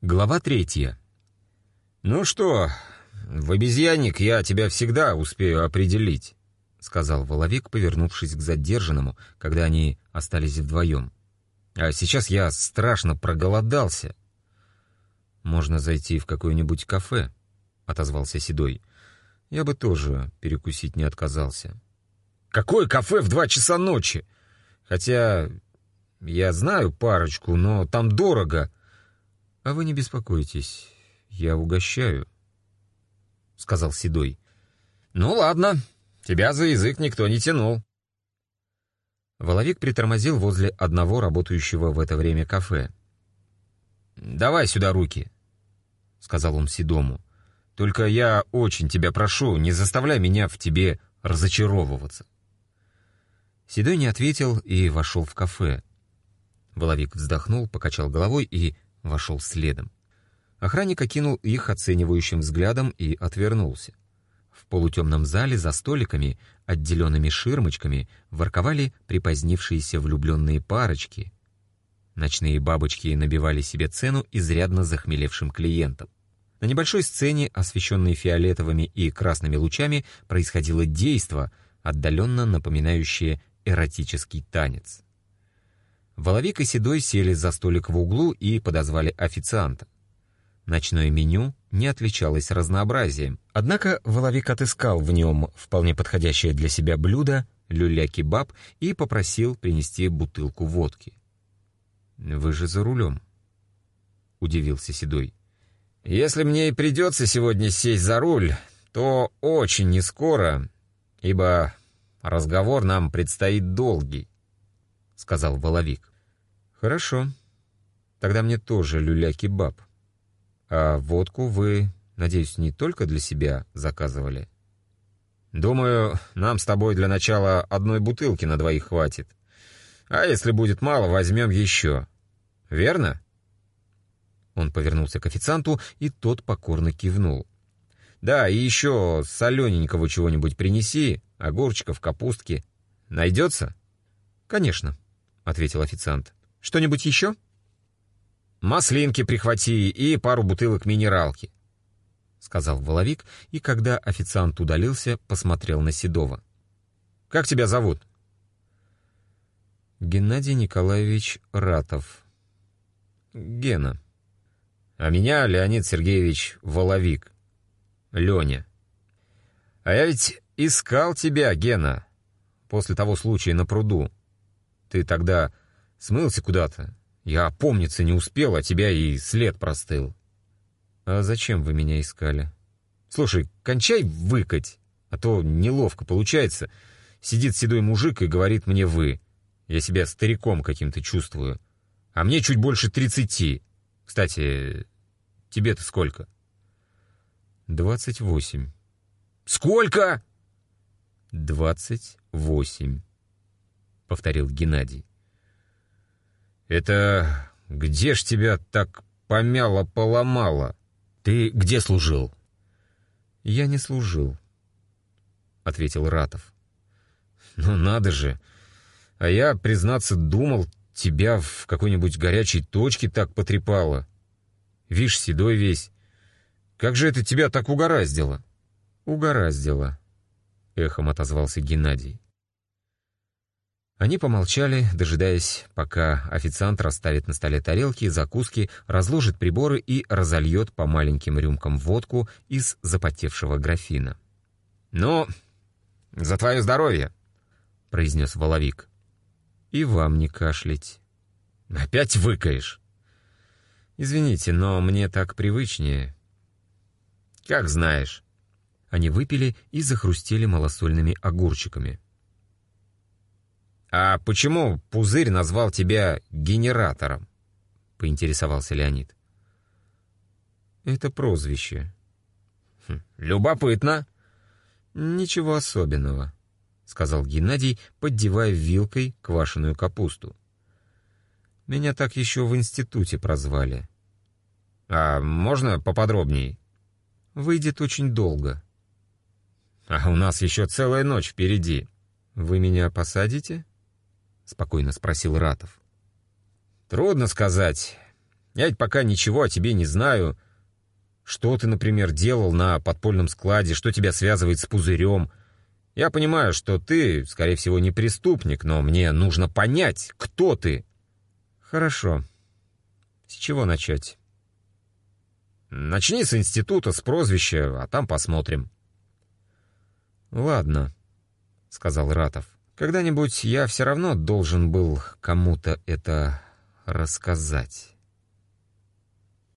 Глава третья. «Ну что, в обезьянник я тебя всегда успею определить», — сказал Воловик, повернувшись к задержанному, когда они остались вдвоем. «А сейчас я страшно проголодался». «Можно зайти в какое-нибудь кафе», — отозвался Седой. «Я бы тоже перекусить не отказался». «Какое кафе в два часа ночи? Хотя я знаю парочку, но там дорого». «А вы не беспокойтесь, я угощаю», — сказал Седой. «Ну ладно, тебя за язык никто не тянул». Воловик притормозил возле одного работающего в это время кафе. «Давай сюда руки», — сказал он Седому. «Только я очень тебя прошу, не заставляй меня в тебе разочаровываться». Седой не ответил и вошел в кафе. Воловик вздохнул, покачал головой и вошел следом. Охранник окинул их оценивающим взглядом и отвернулся. В полутемном зале за столиками, отделенными ширмочками, ворковали припозднившиеся влюбленные парочки. Ночные бабочки набивали себе цену изрядно захмелевшим клиентам. На небольшой сцене, освещенной фиолетовыми и красными лучами, происходило действо, отдаленно напоминающее эротический танец. Воловик и Седой сели за столик в углу и подозвали официанта. Ночное меню не отличалось разнообразием, однако Воловик отыскал в нем вполне подходящее для себя блюдо, люля-кебаб, и попросил принести бутылку водки. «Вы же за рулем», — удивился Седой. «Если мне и придется сегодня сесть за руль, то очень нескоро, ибо разговор нам предстоит долгий», — сказал Воловик. «Хорошо. Тогда мне тоже люля-кебаб. А водку вы, надеюсь, не только для себя заказывали?» «Думаю, нам с тобой для начала одной бутылки на двоих хватит. А если будет мало, возьмем еще. Верно?» Он повернулся к официанту, и тот покорно кивнул. «Да, и еще солененького чего-нибудь принеси, огурчиков, капустки. Найдется?» «Конечно», — ответил официант. Что-нибудь еще?» «Маслинки прихвати и пару бутылок минералки», — сказал Воловик, и когда официант удалился, посмотрел на Седова. «Как тебя зовут?» «Геннадий Николаевич Ратов». «Гена». «А меня Леонид Сергеевич Воловик. Леня». «А я ведь искал тебя, Гена, после того случая на пруду. Ты тогда Смылся куда-то. Я опомниться не успел, а тебя и след простыл. А зачем вы меня искали? Слушай, кончай выкать, а то неловко получается. Сидит седой мужик и говорит мне «вы». Я себя стариком каким-то чувствую. А мне чуть больше тридцати. Кстати, тебе-то сколько? Двадцать восемь. Сколько? Двадцать восемь, повторил Геннадий. «Это где ж тебя так помяло-поломало? Ты где служил?» «Я не служил», — ответил Ратов. «Ну надо же! А я, признаться, думал, тебя в какой-нибудь горячей точке так потрепало. Вишь, седой весь. Как же это тебя так угораздило?» «Угораздило», — эхом отозвался Геннадий. Они помолчали, дожидаясь, пока официант расставит на столе тарелки, закуски, разложит приборы и разольет по маленьким рюмкам водку из запотевшего графина. «Ну, за твое здоровье!» — произнес Воловик. «И вам не кашлять». «Опять выкаешь?» «Извините, но мне так привычнее». «Как знаешь». Они выпили и захрустели малосольными огурчиками. «А почему Пузырь назвал тебя генератором?» — поинтересовался Леонид. «Это прозвище». Хм, «Любопытно». «Ничего особенного», — сказал Геннадий, поддевая вилкой квашеную капусту. «Меня так еще в институте прозвали». «А можно поподробней?» «Выйдет очень долго». «А у нас еще целая ночь впереди». «Вы меня посадите?» — спокойно спросил Ратов. «Трудно сказать. Я ведь пока ничего о тебе не знаю. Что ты, например, делал на подпольном складе, что тебя связывает с пузырем. Я понимаю, что ты, скорее всего, не преступник, но мне нужно понять, кто ты. Хорошо. С чего начать? Начни с института, с прозвища, а там посмотрим. Ладно, сказал Ратов. Когда-нибудь я все равно должен был кому-то это рассказать.